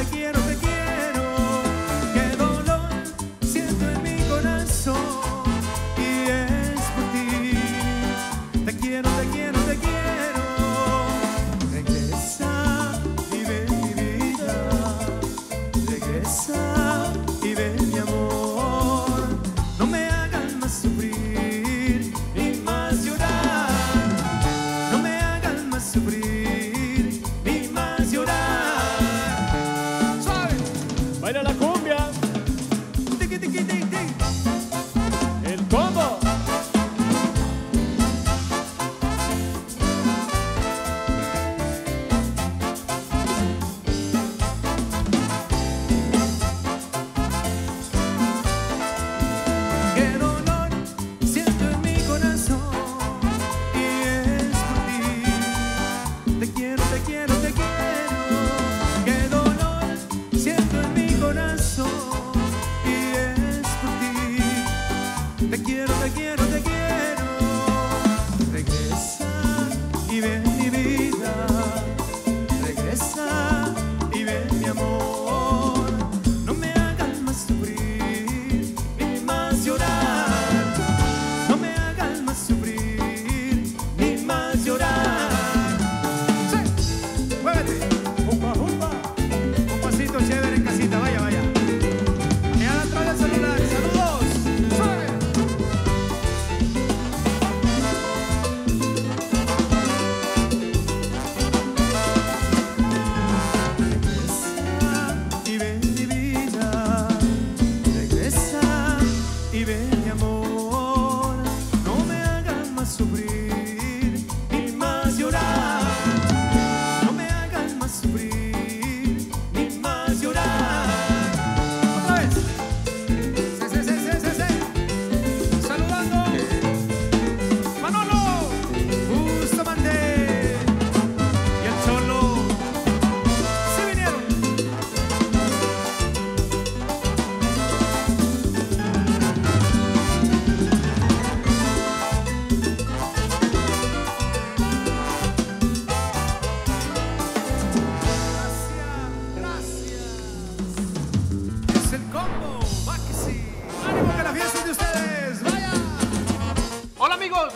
te quiero. Baila la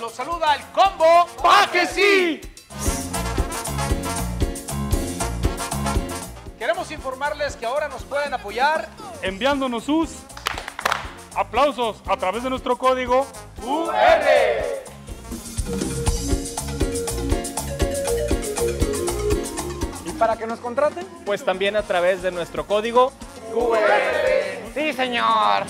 los saluda el combo. ¡Pa que sí! Queremos informarles que ahora nos pueden apoyar Enviándonos sus aplausos a través de nuestro código UR. ¿Y para que nos contraten? Pues también a través de nuestro código Sí, señor.